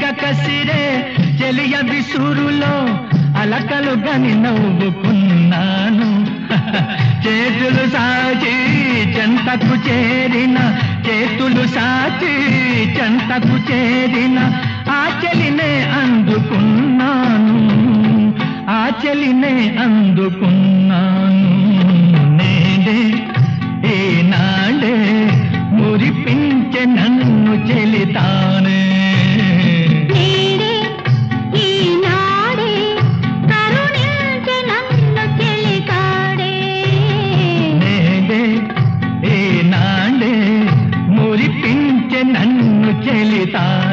కసిరే చెలియ విసురులో అలకలు గని నవ్వుకున్నాను. చేతులు సాచి చెంతకు చేరిన చేతులు సాచి చెంతకు చేరిన ఆ చెలినే అందుకున్నాను. ఆ చెలినే అందుకున్నాను. चलिता।